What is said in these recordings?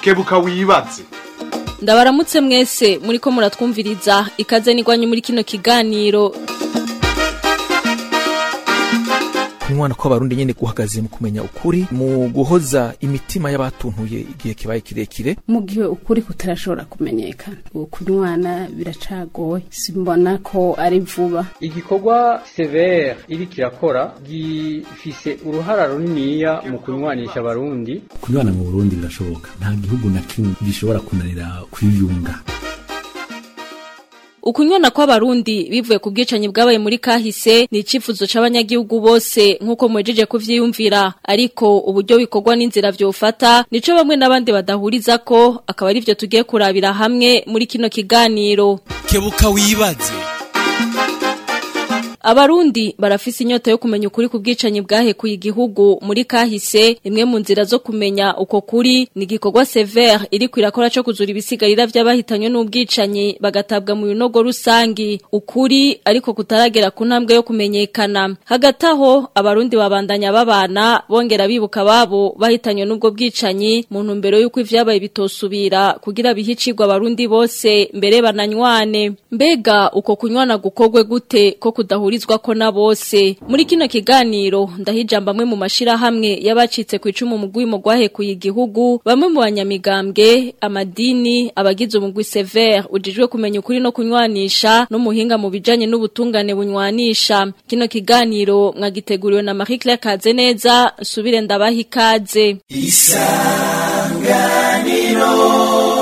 kebuka wibatse ndabaramutse mwese muri ko muratwumviriza ikaze n'igwanye muri kino kiganiro kunywana kw'abarundi nyine guhagaze mu kumenya ukuri mu guhoza imitima y'abatuntuye igihe kibaye kirekire mu gihe ukuri kutarashobora kumenyekana kunywana biracagoye simbona ko ari vuba igikorwa severe iri kirakora gifise uruhara runiniya mu kunywanisha abarundi kunywana mu burundi birashoboka nta gihugu na kimwe gishobora kunanira kwiyunga ukunywana kw'abarundi bivuye ku bwicanyi bwabaye muri kahise ni icyifuzo cy'abanyagihugu bose nk'uko mwejeje kuvyiyumvira ariko uburyo bikorwa n'inzira vyofata nico bamwe n'abandi badahuriza ko akaba ari byo tugiye kurabira hamwe muri kino kiganiro kebuka wibaze abarundi barafise inyota yo kumenya ukuri ku bwicanyi ku igihugu muri kahise imwe mu nzira zo kumenya uko kuri ni igikorwa severe iri kwirakora cyo kuzura ibisigarira by'abahitanywe n'ubwicanyi bagatabwa mu binogo rusangi ukuri ariko kutaragera ku ntambwe yo kumenyekana hagati aho abarundi babandanya babana bongera bibuka babo bahitanywe n'ubwo bwicanyi mu ntumbero y'uko ibyabaye bitosubira kugira bihicirwe abarundi bose mbere bananywane mbega uko kunywana gukogwe gute ko kudahuri basubirizwa ko na bose muri kino kiganiro ndahijamba amwe mu mashyirahamwe y'abacitse ku icumu mu gwahe ku igihugu bamwe mu banyamigambwe amadini abagize umugwi severe ujijwe kumenya ukuri no kunywanisha n'umuhinga mu bijyanye n'ubutungane bunywanisha kino kiganiro mwagiteguriwe na marie claire kaze neza subire ndabaha isanganiro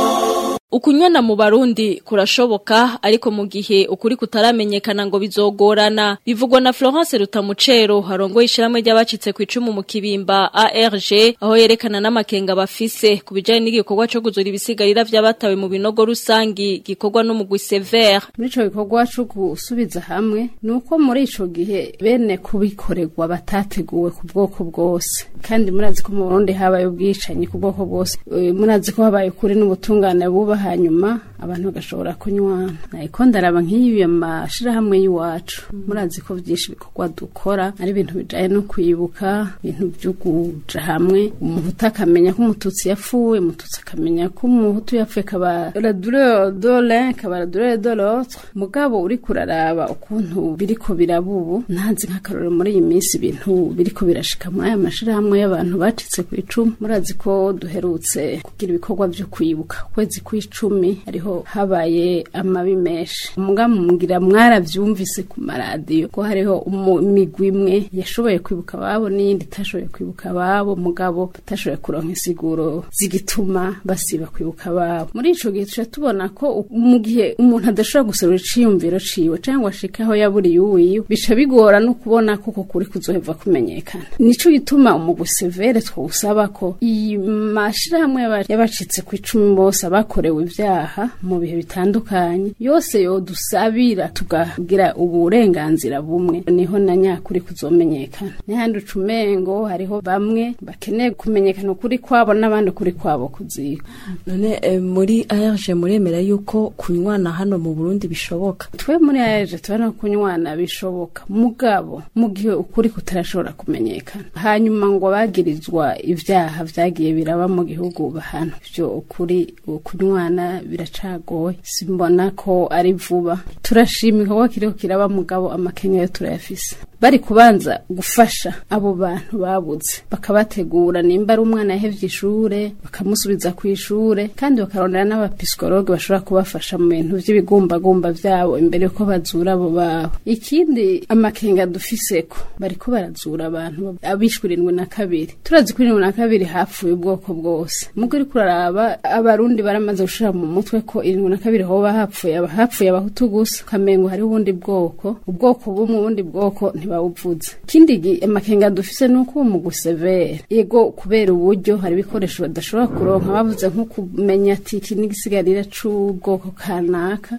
Ukunywana mu Barundi kurashoboka ariko mu gihe ukuri kutaramenyekana ngo bizogorana bivugwa na Florence Rutamucero harongoye ishiramwe ry'abacitse ku icumu mu kibimba ARG aho yerekana n'amakenga bafise kubijanye n'igikorwa cyo guzura ibisigarira by'abatawe mu binogo rusangi gikorwa n'umugwi Sever muri ico gikorwa cyo gusubiza hamwe nuko muri ico gihe bene kubikorerwa batateguwe ku bwoko bwose kandi murazi ko mu Burundi habaye ubwicanyi ku bwoko bwose murazi ko habaye kuri n'ubutungane buba hanyuma abantu bagashobora kunywa ariko ndaraba nk'iyo mashyirahamwe y'iwacu murazi ko byinshi bikorwa dukora ari ibintu bijyanye no kwibuka ibintu byo kuja hamwe umuhutu akamenya ko umututsi yapfuye umututsi akamenya ko umuhutu yapfuye akaba radurere dore akaba radurere dore mugabo uri kuraraba ukuntu biri ko biraba ubu ntanzi nk'akarore muri iyi minsi ibintu biri ko birashika muri aya mashyirahamwe y'abantu bacitse ku icumu murazi ko duherutse kugira ibikorwa byo kwibuka ukwezi kw'icumu icumi hariho habaye amabi menshi umubwira mwarabyumvise ku maradiyo ko hariho imigwi imwe yashoboye kwibuka babo n'iyindi itashoboye kwibuka babo mugabo batashoboye kuronka insiguro zigituma basiba kwibuka ababo muri icyo gihe tujya tubona ko mu gihe umuntu adashobora gusorura iciyumviro ciwe cyangwa aho yaburiye uwiwe bica bigora no kubona kuko kuri kuzoheva kumenyekana nico gituma umugwi severe twawusaba ko iyi mashirahamwe y'abacitse ku icumi bose abakorewe yakorewe ibyaha mu bihe bitandukanye yose yo dusabira tugagira uburenganzira bumwe niho na nyakuri kuzomenyekana n'ahandi ucumengo hariho bamwe bakeneye kumenyekana ukuri kwabo n'abandi ukuri kwabo kuziko none eh, muri ayaje muremera yuko kunywana hano mu Burundi bishoboka twe muri ayaje tubona kunywana bishoboka mugabo mu gihe ukuri kutarashobora kumenyekana hanyuma ngo bagirizwa ibyaha byagiye biraba mu gihugu bahano ibyo ukuri kunywana imana biracagoye simbona ko ari vuba turashima igikorwa kiriho kiraba mugabo amakenya yo turayafise bari kubanza gufasha abo bantu babuze bakabategura nimba ari umwana yahevye ishure bakamusubiza ku ishure kandi bakarondera n'abapisikologe bashobora kubafasha mu bintu by'ibigumbagumba byabo imbere yuko bazura abo babo ikindi amakenga dufiseko bariko barazura abantu abishwirindwe na kabiri turazi ko irindwi na kabiri hapfuye ubwoko bwose mugo uriko uraraba abarundi baramaze gushira mu mutwe ko irindwi na kabiri hoba hapfuye hapfuye abahutu gusa ukamengo hariho ubundi bwoko ubwoko bumwe ubundi bwoko ntiba bawuvuze ikindi amakenga eh, dufise ni uko mu gusevera yego kubera uburyo hari ibikoresho badashobora kuronka bavuze nko kumenya ati iki n'igisigarira cy'ubwoko kanaka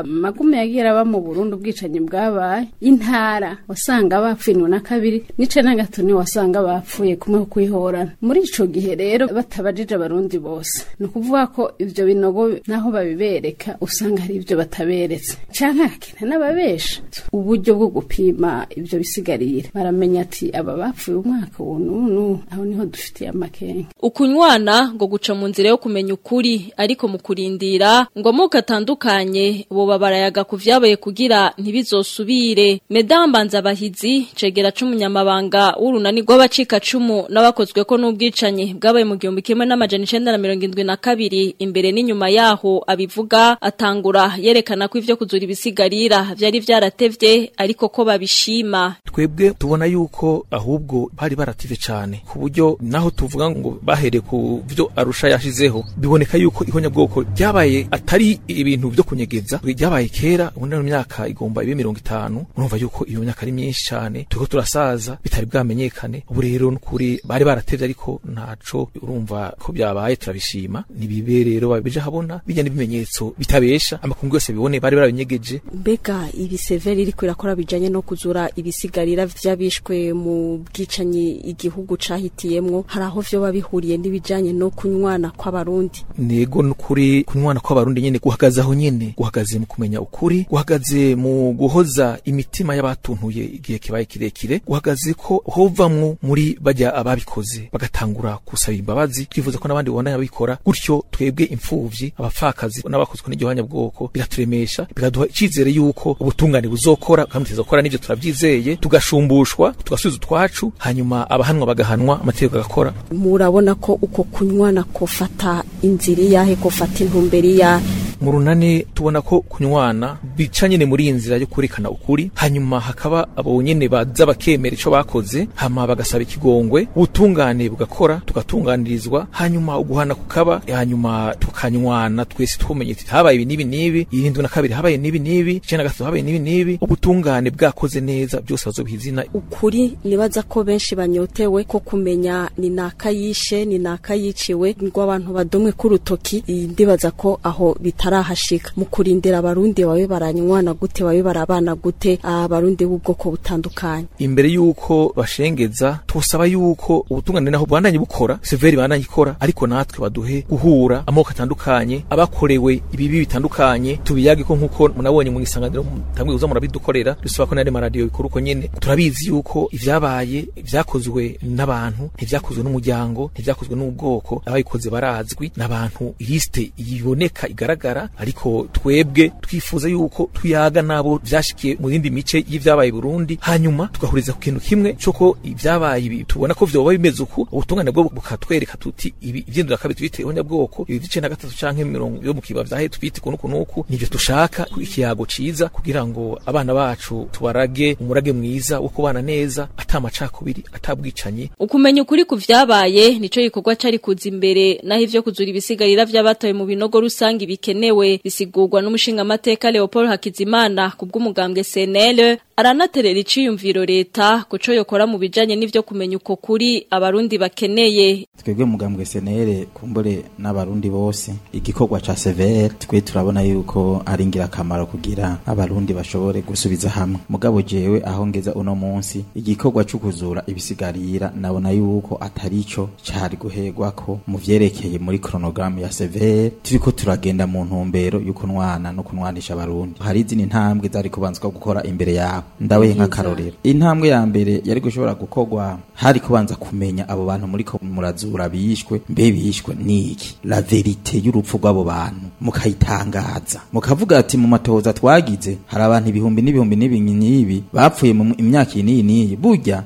amagume ah, yagiye aba mu Burundi ubwicanyi bwabaye intara wasanga bapfinwe na kabiri n'ice na gatatu niho wasanga bapfuye kumwe kwihorana muri icyo gihe rero batabajije abarundi bose ni ukuvuga ko ibyo binogo naho babibereka usanga ari ibyo bataberetse canke hakena n'ababesha uburyo bwo gupima ibyo bisigarira baramenya ati aba bapfuye umwaka uwo n'ubu aho niho dufitiye amakenga ukunywana ngo guca mu nzira yo kumenya ukuri ariko mu kurindira ngo amoko atandukanye boba babarayaga ku byabaye kugira ntibizosubire medam abahizi cegera c'umunyamabanga w'urunani rw'abacikacumu n'abakozwe ko n'ubwicanyi bwabaye mu gihumbi kimwe n'amajana icenda na mirongo indwi na kabiri imbere n'inyuma yaho abivuga atangura yerekana ko ivyo kuzura ibisigarira vyari vyaratevye ariko ko babishima buzima twebwe tubona yuko ahubwo bari barative cyane ku buryo naho tuvuga ngo bahere ku byo arusha yashizeho biboneka yuko ihonyabwoko ryabaye atari ibintu byo kunyegeza ryabaye kera ubundi mu myaka igomba ibe mirongo itanu urumva yuko iyo myaka ari myinshi cyane turiko turasaza bitari bwamenyekane ubu rero n'ukuri bari baratevye ariko ntaco urumva ko byabaye turabishima nibibe rero babije habona bijya n'ibimenyetso bitabesha amakungu yose bibone bari barabinyegeje mbega ibi severi kurakora bijyanye no kuzura ibi ibisigarira by'abishwe mu bwicanyi igihugu cahitiyemwo hari aho vyo babihuriye n'ibijanye no kunywana kw'abarundi nego kuri kunywana kw'abarundi nyene guhagaze aho nyene guhagaze mu kumenya ukuri guhagaze mu guhoza imitima y'abatuntuye igihe kibaye kirekire guhagaze ko hovamwo muri bajya ababikoze bagatangura kusaba imbabazi twifuza ko n'abandi babandanya babikora gutyo twebwe imfuvyi abapfakazi n'abakozwe n'igihwanya bwoko biraturemesha bikaduha icizere yuko ubutungane buzokora bukamuteza gukora n'ivyo turavyizeye twarakoreye tugashumbushwa tugasubiza utwacu hanyuma abahanwa bagahanwa amategeko agakora murabona ko uko kunywa nako fata inzira iyahe ko intumbero iyahe mu runane tubona ko kunywana bica nyine muri iyi nzira yo kurekana ukuri hanyuma hakaba abo nyine baza bakemera icyo bakoze hama bagasaba ikigongwe ubutungane bugakora tugatunganirizwa hanyuma uguhana kukaba hanyuma tukanywana twese twumenye habaye ibi n'ibi n'ibi irindwi na kabiri habaye n'ibi n'ibi icyenda na gatatu habaye n'ibi n'ibi ubutungane bwakoze neza byose bazubiha izina ukuri nibaza ko benshi banyotewe ko kumenya ni naka yishe ni naka yiciwe ngo abantu badumwe k'urutoki ndibaza ko aho bitara barahashika mu kurindira abarundi babe baranywana gute babe barabana gute ah, abarundi b'ubwoko butandukanye imbere y'uko bashengeza tusaba y'uko ubutungane naho bwandanye bukora severi bandanye ikora ariko natwe baduhe guhura amoko atandukanye abakorewe ibibi bitandukanye tubiyage ko nkuko munabonye mu isanganiro mutanguye kuza murabidukorera dusaba ko n'andi maradiyo bikora uko nyene turabizi yuko ibyabaye byakozwe n'abantu ntibyakozwe n'umuryango ntibyakozwe n'ubwoko ababikoze barazwi n'abantu liste iboneka igaragara bigaragara ariko twebwe twifuza yuko tuyaga nabo byashikiye mu yindi mice y'ibyabaye Burundi hanyuma tugahuriza ku kintu kimwe coko ibyabaye tubona ko vyoba bimeze uko ubutungane bwo bukatwereka tuti ibi vyindura kabiri twite bwoko ibi na gatatu canke mirongo yo mu kiba vyahe twite kuno kunuku nivyo tushaka ikiyago cyiza kugira ngo abana bacu tubarage umurage mwiza wo kubana neza atamacakubiri atabwicanye ukumenya ukuri ku byabaye nico gikorwa cari kuza imbere naho ivyo kuzura ibisigarira vy'abatoye mu binogo rusange bikene bikenewe bisigurwa n'umushingamateka Leopold Hakizimana bw'umugambwe senele aranaterera yumviro leta kuco yokora mu bijanye n'ivyo kumenya uko kuri abarundi bakeneye Twegwe mugambwe senere kumbure n'abarundi bose igikorwa cha severe twe turabona yuko aringira ingirakamaro kugira abarundi bashobore gusubiza hamwe mugabo jewe aho ngeza uno munsi igikorwa cyukuzura ibisigarira nabona yuko atari cyo cyari guhegwa ko mu vyerekeye muri chronogramme ya severe turiko turagenda mu ntumbero y'ukunwana no kunwanisha abarundi hari izindi ntambwe zari kubanzwa gukora imbere yaho ndabaye nk'akarorero intambwe ya mbere yari gushobora gukorwa hari kubanza kumenya abo bantu muri ko murazura biyishwe mbe biyishwe niki la verite y'urupfu rw'abo bantu mukayitangaza mukavuga ati mu matohoza twagize hari abantu ibihumbi n'ibihumbi n'ibi bapfuye mu imyaka iyi n'iyi burya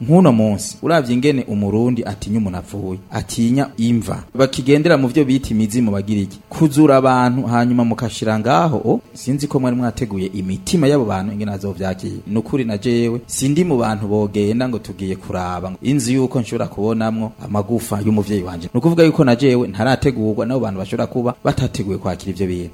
nkuno munsi urabye ingene umurundi atinya umuntu avuye atinya imva bakigendera mu vyo bita mu bagiriki kuzura abantu hanyuma mukashira ngaho o oh, sinzi ko mwari mwateguye imitima y'abo bantu ingene azovyakira nukuri na jewe sindi mu bantu bogenda ngo tugiye kuraba inzu yuko nshobora kubonamo amagufa y'umuvyeyi n'ababyeyi banjye ni ukuvuga yuko na ntarategurwa n'abo bantu bashobora kuba batateguye kwakira ibyo bintu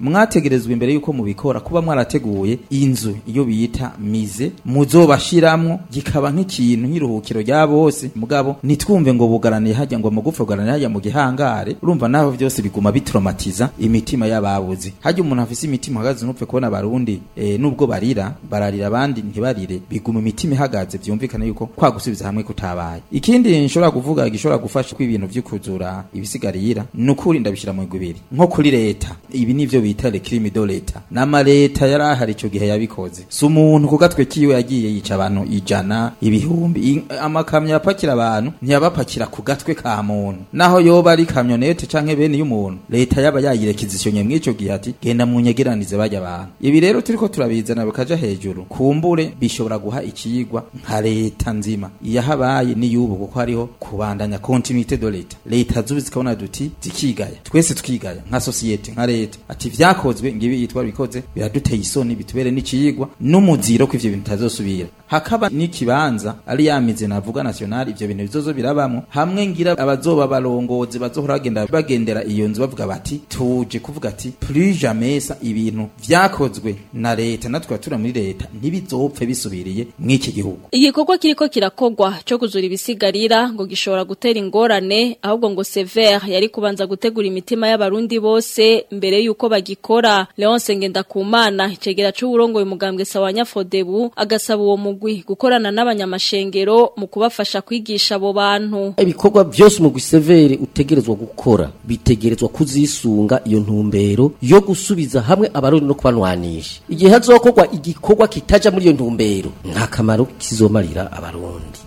mwategerezwa imbere yuko mubikora kuba mwara barateguye inzu iyo bita mize muzobashiramwo gikaba nk'ikintu nk'iruhukiro rya bose mugabo nitwumve ngo bugaraniye hajya ngo amagufa bugaraniye hajya mu gihangare urumva naho byose biguma bitromatiza imitima y'ababuzi hajya umuntu afise imitima hagaze ntupfe kubona abarundi eh, nubwo barira bararira abandi ntibarire biguma imitima ihagaze byumvikana yuko kwa gusubiza hamwe kutabaye ikindi nshobora kuvuga gishobora gufasha kw'ibintu vy'ukuzura ibisigarira nukuri bishyira mu ngubiri nko kuri leta ibi nibyo bita le crime de leta nama yari ahari icyo gihe yabikoze si umuntu ku gatwe kiwe yagiye yica abantu ijana ibihumbi amakamyo yapakira abantu ntiyabapakira ku gatwe ka muntu naho yoba ari kamyonete canke bene y'umuntu leta yaba yayirekiza isyo nyemwe ico gihe ati genda mu nyegeranirize bajya abantu ibi rero turiko turabizana bikaja hejuru kumbure bishobora guha ikiyigwa nka leta nzima iyahabaye n'iyubu kuko hariho kubandanya continuité de leta leta zubi zikabona duti zikigaya twese twigaya nka sosiyete nka leta ati vyakozwe ngibi yitwa bikoze biraduteye isoni bitubere n'ikiyigwa n'umuziro ko ibyo bintu bitazosubira hakaba n'ikibanza ari ya navuga national ibyo bintu bizozo birabamo hamwe ngira abazoba barongozi bazohora bagenda bagendera iyo nzu bavuga bati tuje kuvuga ati plus jamais ibintu vyakozwe na leta natwe abatura muri leta ntibizopfe bisubiriye mw'iki gihugu igikorwa kiriko kirakogwa cyo kuzura ibisigarira ngo gishobora gutera ingorane ahubwo ngo Sever yari kubanza gutegura imitima y'abarundi bose mbere yuko bagikora Leon Sengendakumana icegera c'uwurongoye umugambwe sawa nyafodebu agasaba uwo mugwi gukorana n'abanyamashengero mu kubafasha kwigisha abo bantu ibikorwa byose umugwi severe utegerezwa gukora bitegerezwa kuzisunga iyo ntumbero yo gusubiza hamwe abarundi no kubanwanisha wa hazokorwa igikogwa kitaja muri iyo ntumbero nta kamaro kizomarira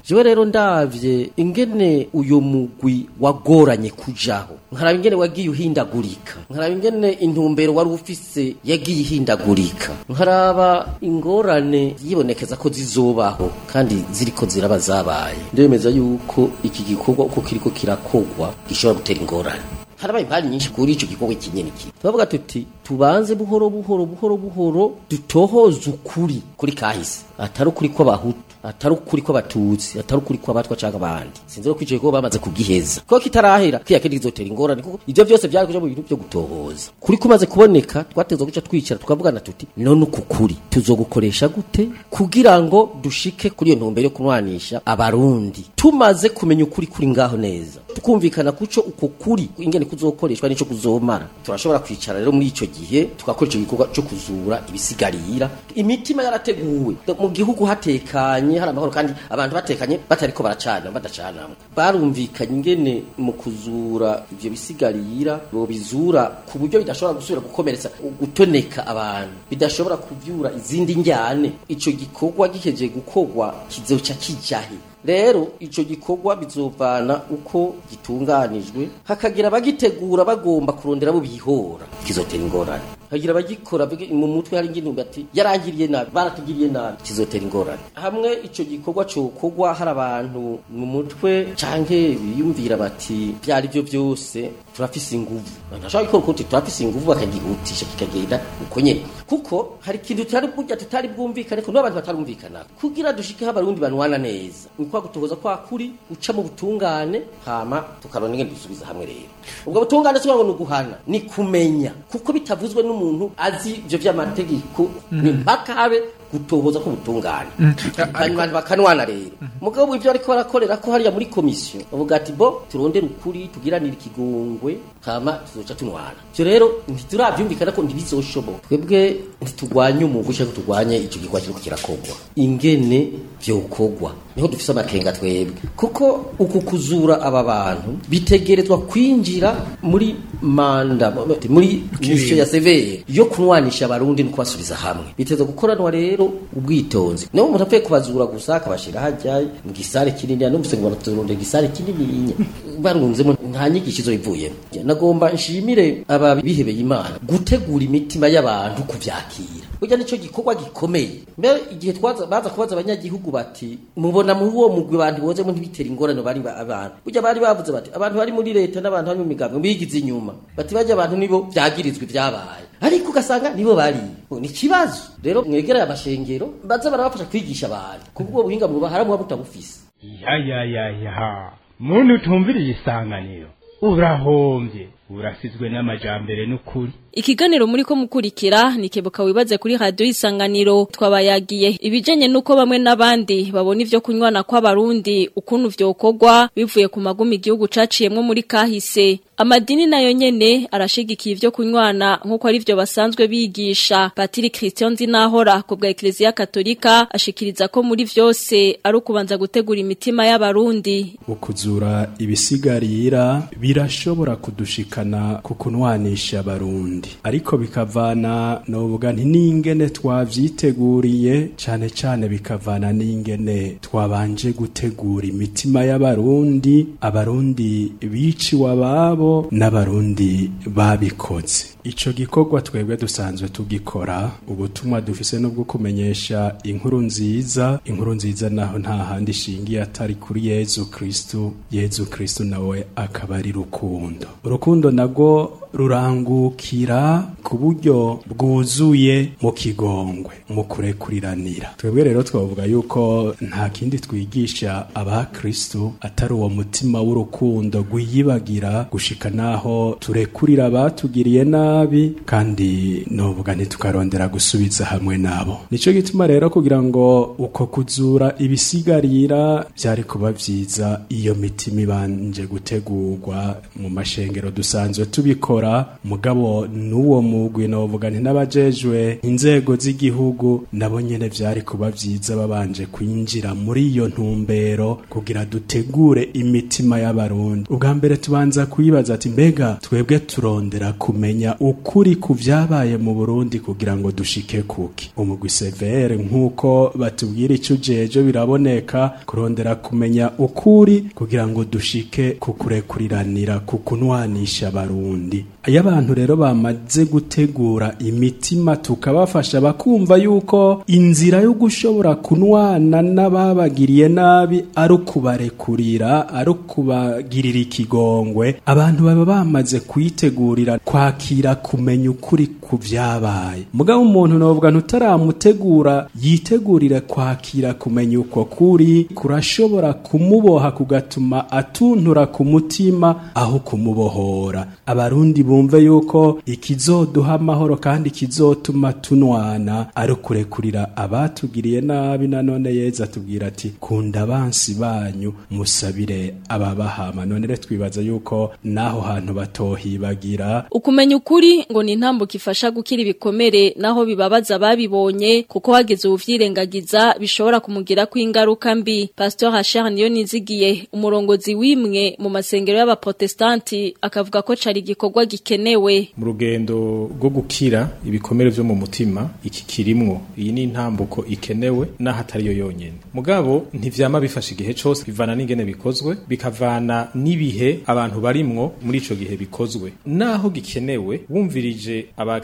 jewe rero ndavye ingene uyo mugwi wagoranye kujaho nkaraba ingene wagiye uhindagurika nkaraba ingene intumbero wari ufise yagiye ihindagurika nkaraba ingorane yibonekeza ko zizobaho kandi ziriko ziraba zabaye ndemeza yuko iki gikorwa uko kiriko kirakogwa gishobora gutera ingorane Harabaye impari nyinshi kuri icyo gikorwa kinini kiri turavuga tuti tubanze buhoro buhoro buhoro buhoro dutohoze ukuri kuri kahise atari ukuri kw'abahutu atari ukuri ko batutsi atari ukuri ko abatwa cyangwa abandi sinzi ko kwicaye ko bamaze kugiheza kuko kitarahera kiya kindi kizotera ingorane kuko ivyo byose byari kuja mu bintu byo gutohoza kuri kumaze kuboneka twateza guca twicara tukavugana tuti none ukukuri tuzogukoresha gute kugira ngo dushike kuri iyo ntumbero yo kunwanisha abarundi tumaze kumenya ukuri kuri ngaho neza tukumvikana kuco uko kuri ingene kuzokoreshwa nico kuzomara turashobora kwicara rero muri ico gihe tugakoresha igikorwa cyo kuzura ibisigarira imitima yarateguwe mu gihugu hatekanye batekanye hari amahoro kandi abantu batekanye batariko baracana badacana barumvikanye ingene mu kuzura ibyo bisigarira bo bizura ku buryo bidashobora gusubira gukomeretsa gutoneka abantu bidashobora kubyura izindi njyane ico gikorwa giheje gukorwa kizoca kijahe rero icyo gikorwa bizovana uko gitunganijwe hakagira abagitegura bagomba kurondera bo bihora kizotera ingorane hagira abagikora mu mutwe hari ingene ati yarangiriye nabi baratugiriye nabi kizotera ingorane hamwe icyo gikorwa cokogwa hari abantu mu mutwe canke biyumvira bati byari byo byose turafise inguvu ndashaka gikora kuti turafise inguvu bakagihutisha kikagenda uko nyene kuko hari ikintu tutari burya tutari bwumvikane ko n'abantu batarumvikana kugira dushike habarundi banwana neza nkuko gutohoza kwa kuri uca mu butungane hama tukarona ingene dusubiza hamwe rero ubwo butungane singo ngo nuguhana ni kumenya kuko bitavuzwe n'umuntu umuntu azi ibyo by'amategeko ni mpaka habe gutoboza k'ubutungane mm. abantu bakanwana rero mm. mugabo ibyo ariko barakorera ko hariya muri komisiyo bavuga ati bo turondera ukuri tugiranire ikigongwe hama tuzoca tunwana byo rero ntiturabyumvikana ko ntibizoshoboka twebwe ntiturwanye umuntu ushaka turwanye icyo gikorwa kiriko kirakogwa ingene byokogwa niho dufise amakenga twebwe kuko uku kuzura aba bantu bitegerezwa kwinjira muri manda muri misiyo ya severe yo kunwanisha abarundi no kubasubiza hamwe biteza gukoranwa rero rero ubwitonzi nabo umuntu apfuye kubazura gusa akabashyira hajyaye mu gisare kinini numvise ngo baraturonde igisare kinini barunzemo nta nyigisho ivuyemo nagomba nshimire ababihebeye imana gutegura imitima y'abantu kubyakira burya nicyo gikorwa gikomeye mbere igihe baza kubaza abanyagihugu bati mubona muri uwo mugwi abantu bozemo ntibitera ingorane bari abantu burya bari bavuze bati abantu bari muri leta n'abantu bari mu migambwe bigize inyuma bati bajya abantu nibo byagirizwa ibyabaye ariko ugasanga nibo bari ni ikibazo rero mwegeraye amashengero baza barabafasha kwigisha abantu kubwo buhinga mu bahara muba mutabufise yayayaya muntu utumviriye isanganiro urahombye urasizwe n'amajambere n'ukuri ikiganiro muri ko mukurikira ni kebuka wibaze kuri radio isanganiro twabayagiye ibijanye nuko bamwe nabandi babona ivyo kunywana kw'abarundi ukuntu vyokogwa bivuye ku magumi igihugu caciyemwe muri kahise amadini nayo nyene arashigikiye ivyo kunywana nkuko ari vyo basanzwe bigisha Patrick Christian Zinahora ku bwa Ecclesia Katolika ashikiriza ko muri vyose ari ukubanza gutegura imitima y'abarundi ukuzura ibisigarira birashobora kudushikana kukunwanisha kunwanisha n'ibindi ariko bikavana novuga nti n'ingene twavy'iteguriye cyane cyane bikavana n'ingene twabanje gutegura imitima y'abarundi abarundi biciwe ababo n'abarundi babikotse ico gikorwa twebwe dusanzwe tugikora ubutumwa dufise no kumenyesha inkuru nziza inkuru nziza naho nta handi shingiye atari kuri yezu kristu yezu kristu nawe akaba ari rukundo urukundo nago rurangukira ku buryo bwuzuye mu kigongwe mu kurekuriranira twebwe rero twavuga yuko nta kindi twigisha abakristu atari uwo mutima w'urukundo rwiyibagira gushika naho turekurira abatugiriye nabi kandi novuga ntitukarondera gusubiza hamwe nabo nico gituma rero kugira ngo uko kuzura ibisigarira byari kuba byiza iyo mitima ibanje gutegurwa mu mashengero dusanzwe tubikora gukora mugabo n'uwo mugwi navuga nti n'abajejwe inzego z'igihugu nabo nyene byari kuba byiza babanje kwinjira muri iyo ntumbero kugira dutegure imitima y'abarundi ubwa mbere tubanza kwibaza ati mbega twebwe turondera kumenya ukuri ku byabaye mu Burundi kugira ngo dushike kuki umugwi severe nk'uko batubwira icyo ujeje biraboneka kurondera kumenya ukuri kugira ngo dushike kukurekuriranira kukunwanisha abarundi iyo abantu rero bamaze gutegura imitima tukabafasha bakumva yuko inzira yo gushobora kunwana n'ababagiriye nabi ari ukubarekurira ari ukubagirira ikigongwe abantu baba bamaze kuyitegurira kwakira kumenya ukuri ku byabaye mugabo umuntu navuga ntutaramutegura yitegurire kwakira kumenya uko kuri kurashobora kumuboha kugatuma atuntura ku mutima aho kumubohora abarundi bo bumve yuko ikizoduha amahoro kandi kizotuma tunwana ari kurekurira abatugiriye nabi nanone yeza atubwira ati kunda bansi banyu musabire ababahama none re twibaza yuko naho hantu batohibagira ukumenya ukuri ngo ni intambuka ifasha gukira ibikomere naho bibabaza babibonye kuko wageze ubuvyirengagiza bishobora kumugira ingaruka mbi pastor Hashar niyo nizigiye umurongozi wimwe mu masengero y'abaprotestanti akavuga ko cari igikorwa gikorwa gikenewe mu rugendo rwo gukira ibikomere byo mu mutima iki kirimwo iyi ni intambuko ikenewe n'ahatari yo yonyene mugabo ntivyama bifasha igihe cose bivana n'ingene bikozwe bikavana n'ibihe abantu barimwo muri ico gihe bikozwe naho gikenewe wumvirije aba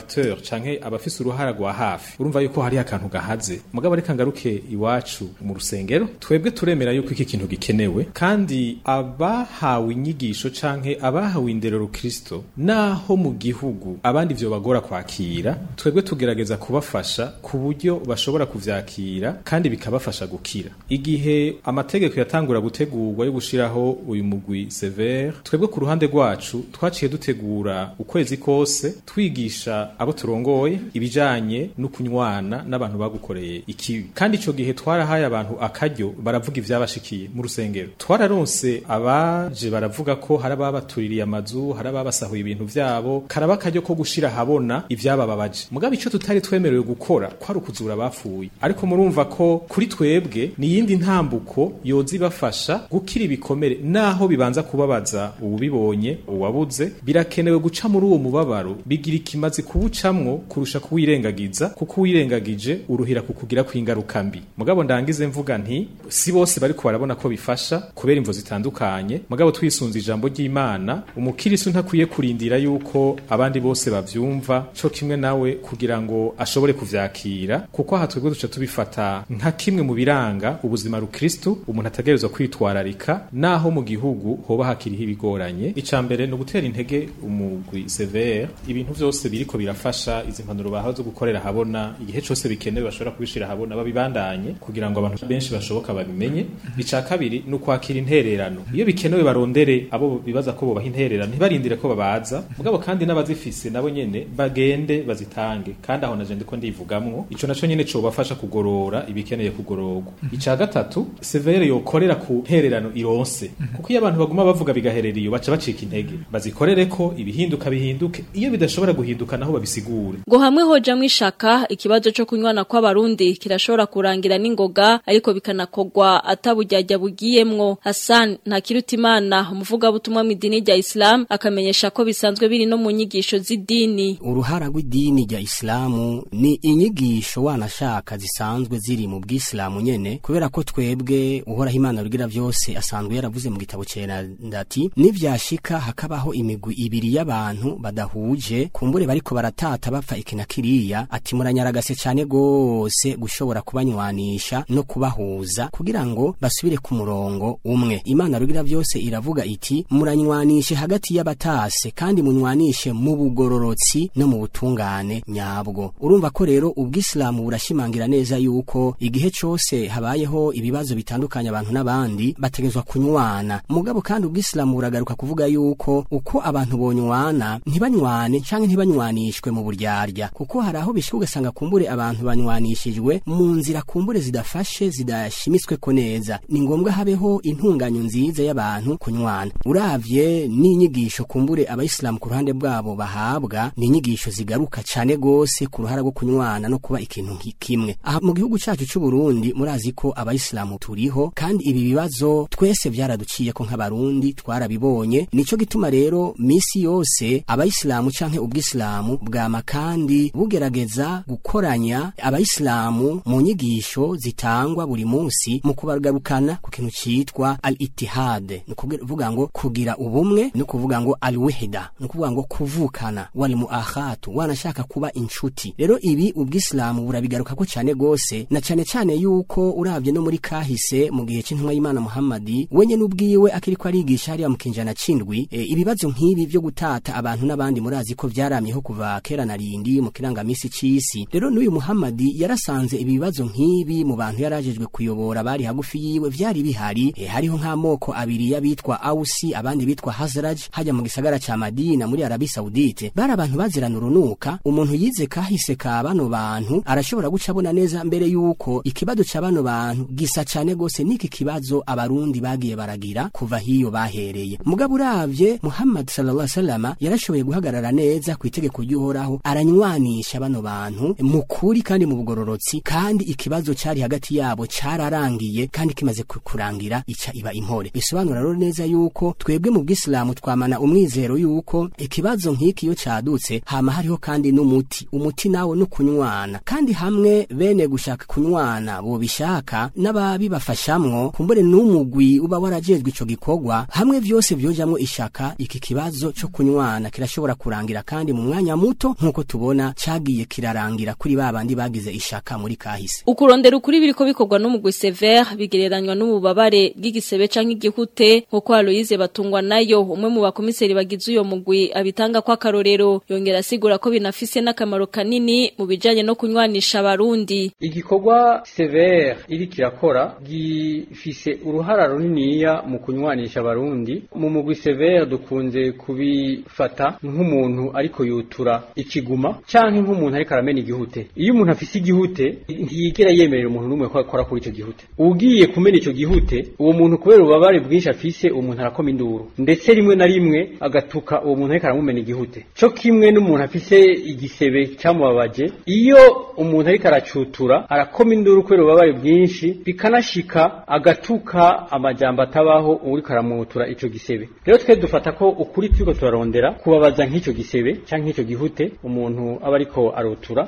canke abafise uruhara rwa hafi urumva yuko hari akantu gahaze mugabo reka ngaruke iwacu mu rusengero twebwe turemera yuko iki kintu gikenewe kandi abahawe inyigisho canke abahawe indero kristo na ho mu gihugu abandi byo bagora kwakira twebwe tugerageza kubafasha ku buryo bashobora kuvyakira kandi bikabafasha gukira igihe amategeko yatangura gutegurwa yo gushiraho uyu mugwi severe twebwe ku ruhande rwacu twaciye dutegura ukwezi kose twigisha abo turongoye ibijanye no kunywana n'abantu bagukoreye ikibi kandi icyo gihe twarahaye abantu akaryo baravuga ivyabashikiye mu rusengero twararonse abaje baravuga ko hari ababatuririye amazu hari ababasahuye ibintu vya byabo karaba akaryo ko gushira habona ibyabababaje mugabe icyo tutari twemerewe gukora kwari ukuzura bapfuye ariko murumva ko kuri twebwe ni iyindi ntambuko yoza ibafasha gukira ibikomere naho bibanza kubabaza uwubibonye uwabuze birakenewe guca muri uwo mubabaro bigira ikimazi kuwucamwo kurusha kuwirengagiza kuko uwirengagije uruhira kukugira kw'ingaruka mbi mugabo ndangize mvuga nti si bose bari barabona ko bifasha kubera imvo zitandukanye mugabo twisunze ijambo ry'Imana umukirisu ntakwiye kurindira yuko abandi bose bavyumva co kimwe nawe kugira ngo ashobore kuvyakira kuko aha duca tubifata nka kimwe mu biranga ubuzima rukristo umuntu ategerezwa kwitwararika naho mu gihugu hoba hakiriho ibigoranye ica mbere no gutera intege umugwi severe ibintu vyose biriko birafasha izi mpanuro bahawe zo gukorera habona igihe cose bikenewe bashobora kubishira habona babibandanye kugira ngo abantu benshi bashoboka babimenye ica kabiri no kwakira intererano iyo bikenewe barondere abo bibaza ko bobaha intererano ntibarindire ko babaza mugabo kandi n'abazifise nabo nyene bagende bazitange kandi aho naje ndiko ndivugamwo ico naco nyene cobafasha kugorora ibikeneye kugororwa ica gatatu severe yokorera ku hererano ironse kuko iyo abantu baguma bavuga bigaherera iyo baca bacika intege bazikorere ko ibihinduka bihinduke iyo bidashobora guhinduka naho babisigure ngo hamwe hoja mwishaka ikibazo co kunywana kw'abarundi kirashobora kurangira n'ingoga ariko bikanakogwa atabujyajya bugiyemwo Hassan ntakirutimana umuvugabutumwa mu idini rya Islam akamenyesha ko bisanzwe bisanzwe biri no mu nyigisho z'idini uruhara rw'idini rya isilamu ni inyigisho wanashaka zisanzwe ziri mu bw'isilamu nyene kubera ko twebwe uhoraho imana rugira byose asanzwe yaravuze mu gitabo cyera ati nivyashika hakabaho imigwi ibiri y'abantu badahuje kumbure bariko baratata bapfa iki na kiriya ati muranyaragase cyane gose gushobora kubanywanisha no kubahuza kugira ngo basubire ku murongo umwe imana rugira byose iravuga iti muranywanishe hagati y'abatase kandi mu ngo mu bugororotsi no mu butungane nyabwo urumva ko rero ubwisilamu burashimangira neza yuko igihe cyose habayeho ibibazo bitandukanye abantu n'abandi bategezwa kunywana mugabo kandi ubwisilamu buragaruka kuvuga yuko uko abantu bonywana ntibanywane cyangwa ntibanywanishwe mu buryarya kuko hari aho bishyuka ugasanga kumbure abantu banywanishijwe mu nzira kumbure zidafashe zidashimitswe ko neza ni ngombwa habeho intunganyo nziza y'abantu kunywana uravye n'inyigisho kumbure abayisilamu ku bwabo bahabwa ni inyigisho zigaruka cyane gose ku ruhara rwo kunywana no kuba ikintu kimwe aha mu gihugu cyacu cy'u Burundi murazi ko abayisilamu turiho kandi ibi bibazo twese byaraduciye ko nk'abarundi twarabibonye nico gituma rero misi yose abayisilamu canke ubwisilamu bwama kandi bugerageza gukoranya abayisilamu mu nyigisho zitangwa buri munsi mu kubagarukana ku kintu cyitwa al-ittihad ni kuvuga ngo kugira ubumwe no kuvuga ngo al-wahda kuvuga ngo kuvukana wari mu ahatu wanashaka kuba inshuti rero ibi ubwisilamu burabigaruka ko cyane gose na cyane cyane yuko urabye no muri kahise mu gihe cy'intumwa y'Imana Muhammadi wenye n'ubwiwe akiri ko arigisha hariya mu kinjana cindwi e, ibibazo nk'ibi byo gutata abantu n'abandi murazi ko byaramyeho kuva kera na narindi mu kirangamisi cy'isi rero n'uyu Muhammadi yarasanze ibibazo nk'ibi mu bantu yarajejwe kuyobora bari hagufi yiwe byari bihari e, hariho nk'amoko abiri y'abitwa Ausi abandi bitwa Hazraj hajya mu gisagara cya Madina na muri Arabi Saudite bari abantu bazirana urunuka umuntu yize kahise ka bano bantu arashobora gucabona neza mbere yuko ikibazo ca bano bantu gisa cane gose niki kibazo abarundi bagiye baragira kuva hiyo bahereye mugabo uravye Muhammad sallallahu alaihi wasallam yarashoboye guhagarara neza ku itegeko ry'uhoraho aranywanisha bano bantu mu kandi mu bugororotsi kandi ikibazo cari hagati yabo cararangiye kandi kimaze kurangira ica iba impore bisobanura rero neza yuko twebwe mu bwisilamu twamana umwizero yuko ikibazo nk'iki iyo cyadutse hama hariho kandi n'umuti umuti nawo no kunywana kandi hamwe bene gushaka kunywana bishaka n'ababibafashamwo kumbure n'umugwi uba warajejwe ico gikorwa hamwe vyose vyojamwo ishaka iki kibazo cyo kunywana kirashobora kurangira kandi mu mwanya muto nkuko tubona cyagiye kirarangira kuri ba babandi bagize ishaka muri kahise ukurondera ukuri biriko bikorwa n'umugwi Sever bigereranywa n'ububabare bw'igisebe canke igihute nkuko Aloise batungwa nayo umwe mu bakomiseri bagize uyo mugwi mugwi abitanga kwa karorero yongera asigura ko binafise n'akamaro kanini mu bijanye no kunywanisha abarundi igikorwa severe iri kirakora gifise uruhara runiniya mu kunywanisha abarundi mu mugwi severe dukunze kubifata nk'umuntu ariko yutura ikiguma cyangwa nk'umuntu ariko aramena igihute iyo umuntu afise igihute ntiyigera yemerera umuntu n'umwe ko akora kuri icyo gihute ugiye kumena icyo gihute uwo muntu kubera ububabare bwinshi afise umuntu muntu arakoma induru ndetse rimwe na rimwe agatuka uwo umuntu ariko aramumena igihute cyo kimwe n'umuntu afise igisebe cyamubabaje iyo umuntu ariko aracutura arakoma induru kubera ububabare bwinshi bikanashika agatuka amajyamba atabaho uriko aramutura ico gisebe rero twe dufata ko ukuri turiko turarondera kubabaza nk’icyo gisebe cyangwa nk’icyo gihute umuntu aba ariko arutura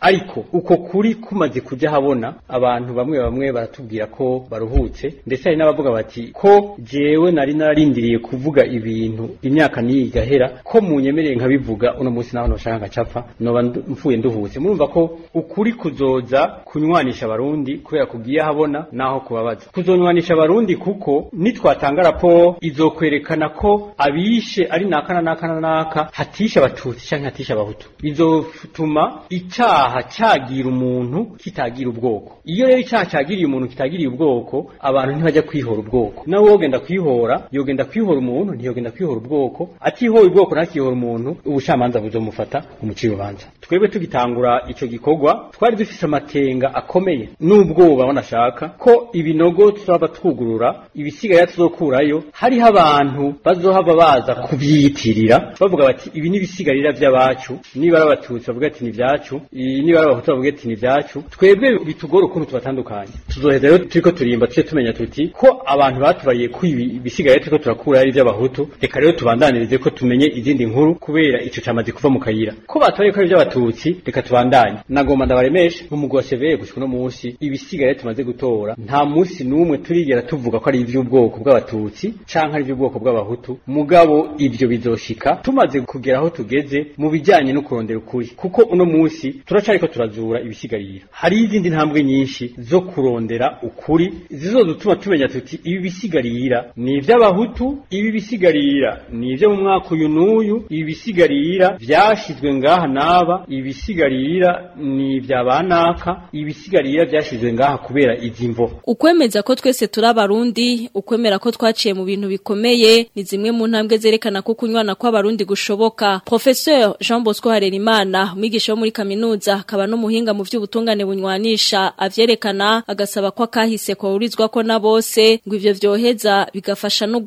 ariko uko kuri kumaze kujya habona abantu bamwe bamwe baratubwira ko baruhutse ndetse hari n'abavuga bati ko jyewe nari narindiriye kuvuga ibintu imyaka niyi igahera ko munyemereye nkabivuga uno munsi naho amafaranga capfa noba mfuye nduhutse murumva ko ukuri kuzoza kunywanisha abarundi kubera kugiye habona naho kubabaza kuzonywanisha abarundi kuko nitwatanga raporo izokwerekana ko abishe ari nakana nakana naka na hatisha abatutsi canke hatisha abahutu bizotuma icyaha cagira umuntu kitagira ubwoko iyo rero icaha cagiriye umuntu kitagiriye ubwoko abantu ntibajya kwihora ubwoko nawe wogenda kwihora yogenda kwihora umuntu ntiyogenda kwihora ubwoko atihora ubwoko ntakihora umuntu ubucamanza buzomufata guca umuco w'ibanza twebwe tugitangura ico gikorwa twari dufise amatenga akomeye n'ubwoba shaka ko ibinogo tuzaba twugurura ibisigaye tuzokurayo hariho abantu bazohava baza kubyitirira bavuga bati ibi n'ibisigarira vy'abacu niba ari abatutsi bavuga ati ni ibyacu niba ari abahutu bavuga ati ni ibyacu twebwe bitugora ukuntu tubatandukanye tuzoheza yo turiko turimba tujye tumenya tuti ko abantu batubaye ko ibisigaye turiko turakura ari iby'abahutu reka rero tubandanirize ko tumenye izindi nkuru kubera ico cyamaze kuva mu kayira buhira ko batoreye ko ari iby'abatutsi reka tubandanye nagomba ndabaremeshe nk'umugwi wa seveye no munsi ibisigaye tumaze gutora nta munsi n'umwe turigera tuvuga ko ari iby'ubwoko bw'abatutsi cyangwa ari iby'ubwoko bw'abahutu mugabo ibyo bizoshika tumaze kugera aho tugeze mu bijyanye no kurondera ukuri kuko uno munsi turacariko turazura ibisigarira hari izindi ntambwe nyinshi zo kurondera ukuri zizodutuma tumenya tuti ibi bisigarira ni iby'abahutu ibi bisigarira ni ibyo mu mwaka uyu n'uyu ibi bisigarira byashize byashyizwe ngaha n'aba ibisigarira ni ibya ba naka ibisigarira byashyizwe ngaha kubera izimbo ukwemeza ko twese turi abarundi ukwemera ko twaciye mu bintu bikomeye ni zimwe mu ntambwe zerekana ko kunywana kw'abarundi gushoboka professeur Jean Bosco Harerimana umwigisha wo muri kaminuza akaba n'umuhinga mu by'ubutungane bunywanisha avyerekana agasaba ko akahise kwahurizwa ko na bose ngo ivyo vyoheza bigafasha no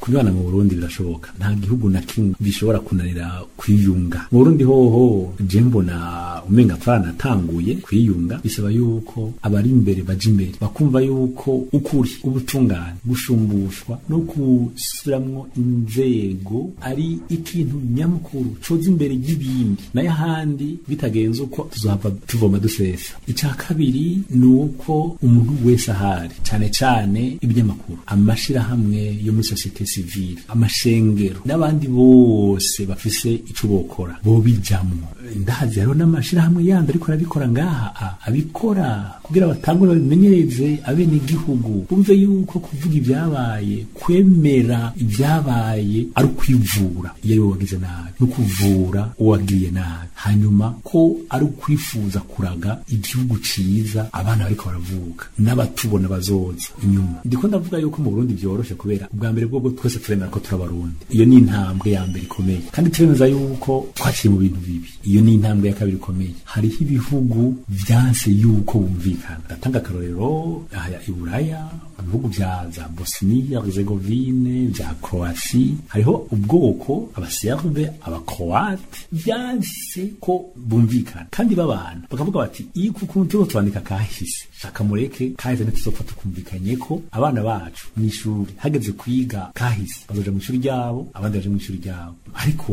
kunywana mu Burundi birashoboka nta gihugu na kimwe bishobora kunanira kwiyunga kwiyunga Burundi hoho je mbona umenga ataranatanguye kwiyunga bisaba yuko abari imbere baje imbere bakumva yuko ukuri ubutungane gushumbushwa no gusuramwo inzego ari ikintu nyamukuru coza imbere y'ibindi nayo ahandi bitagenze uko tuzohava tuvoma dusesa Icya kabiri ni uko umuntu wese ahari cyane cyane ibinyamakuru amashyirahamwe yo muri sosiyete sivile amashengero n'abandi bose bafise icuboko kubikora bo bijyamo ndahazi hariho n'amashyirahamwe yandi ariko arabikora ngaha abikora kugira batangure babimenyereze abenegihugu bumve yuko kuvuga ibyabaye kwemera ibyabaye ari ukwivura iyo ari wowe wagize nabi no kuvura uwagiye nabi hanyuma ko ari ukwifuza kuraga igihugu cyiza abana bariko baravuka n'abatubona bazoza inyuma ndiko ndavuga yuko mu burundi byoroshye kubera ubwa mbere bwobwo twese turemera ko turabarundi iyo ni intambwe ya mbere ikomeye kandi turemeza yuko twashyire mu bintu bibi iyo ni intambwe ya kabiri ikomeye hariho ibihugu byanse yuko bumvikana ndatanga akarorero aha i buraya mu bihugu bya za bosniya herzegovine bya croasi hariho ubwoko abaserve abakroate byanse ko bumvikana kandi babana bakavuga bati iyo kukuntu twandika kahise shaka mureke kahise ntituzopfa tukumvikanye ko abana bacu mu ishuri hageze kwiga kahise bazaja mu ishuri ryabo abandi baje mu ishuri ryabo ariko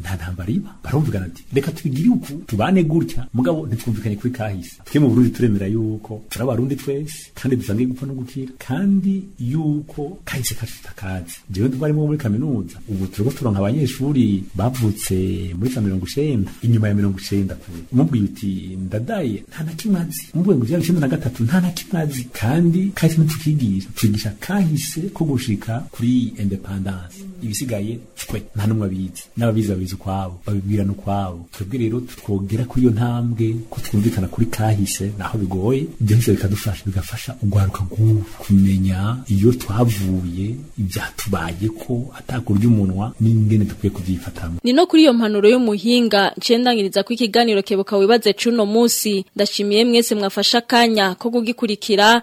nta ntambara bariba baravuga ati reka tubigire uku tubane gutya mugabo ntitwumvikanye kuri kahise twe mu Burundi turemera yuko turabarundi twese kandi dusangiye gupfa no gukira kandi yuko kahise katutakazi jewe tubarimo muri kaminuza ubu turiko turonka abanyeshuri bavutse muri za mirongo icenda inyuma ya mirongo icenda kure umubwiye uti ndadaye nta na kimwe azi umubwiye ngo ijana na gatatu nta na kimwe azi kandi kahise ntitukigisha tukigisha kahise ko gushika kuri independance ibisigaye twe nta n'umwe abizi n'ababizi babizi ukwabo babibwirana ukwabo twebwe rero twogera kuri iyo ntambwe ko twumvikana kuri kahise naho bigoye ibyo byo bikadufasha bigafasha urwaruka kumenya iyo twavuye ibyatubaye ko atakurya umunwa n'ingene dukwiye kubyifatamo ni no kuri iyo mpanuro y'umuhinga ncendangiriza ku’ ikiganiro kebuka wibaze cuno munsi ndashimiye mwese mwafasha akanya ko kugikurikira